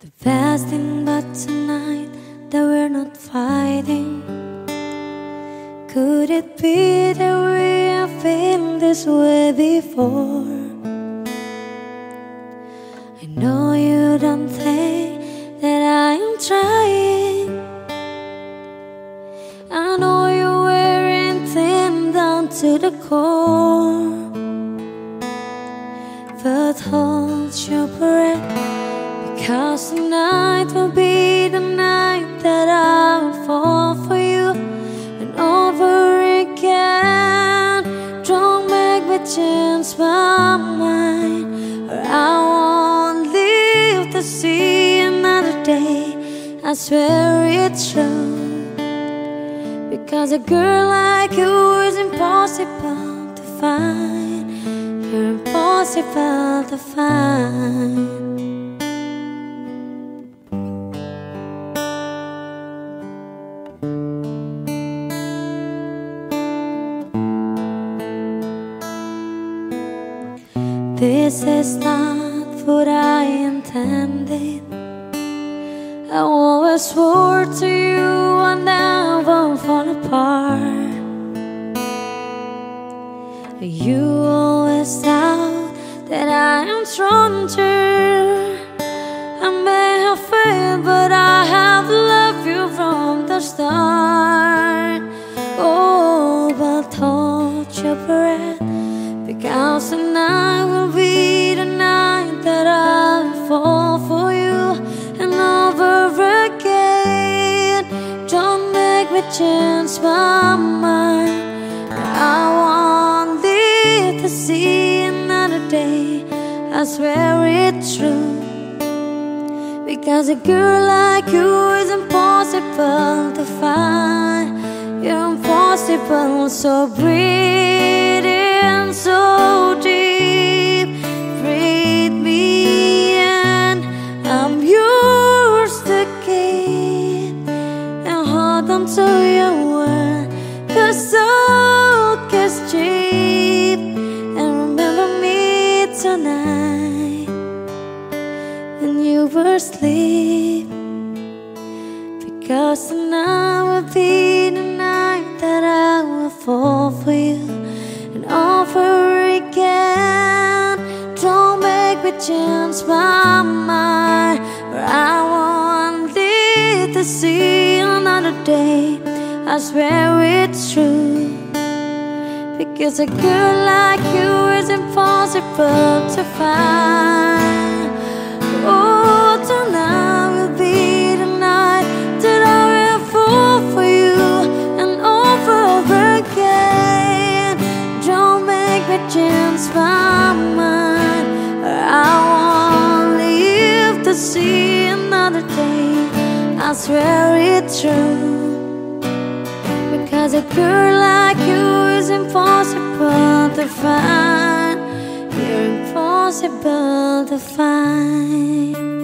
The best thing about tonight that we're not fighting. Could it be that we have been this way before? I know you don't think that I'm trying. I know you're wearing thin down to the core. But hold your breath. Cause tonight will be the night that I'll fall for you and over again. Don't make me change my mind, or I won't live to see another day. I swear it's true. Because a girl like you is impossible to find. You're impossible to find. This is not what I intended. I always swore to you I never fall apart. You always doubt that I am stronger. I may have failed, but I have loved you from the start. Oh, but hold your breath, because tonight Change my mind. I want live to see another day. I swear it's true. Because a girl like you is impossible to find. You're impossible, so breathe is cheap. And remember me tonight when you were asleep. Because tonight will be the night that I will fall for you and over again. Don't make me change my mind, or I won't live to see another day. I swear it's true. Because a girl like you is impossible to find. Oh, tonight will be the night that I will fall for you and over again. Don't make me change my mind, or I won't live to see another day. I swear it's true. Because a girl like you impossible to find. You're impossible to find.